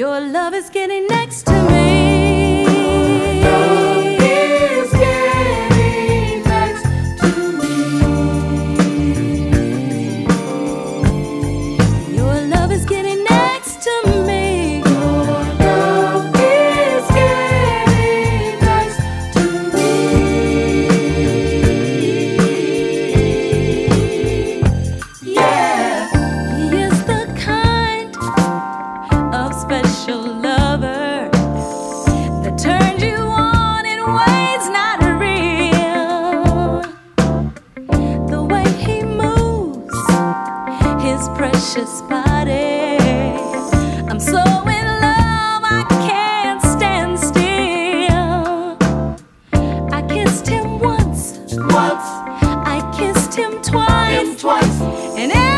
Your love is getting next to me. special lover that turned you on in ways not real. The way he moves his precious body, I'm so in love I can't stand still. I kissed him once, once. I kissed him twice, him twice. and.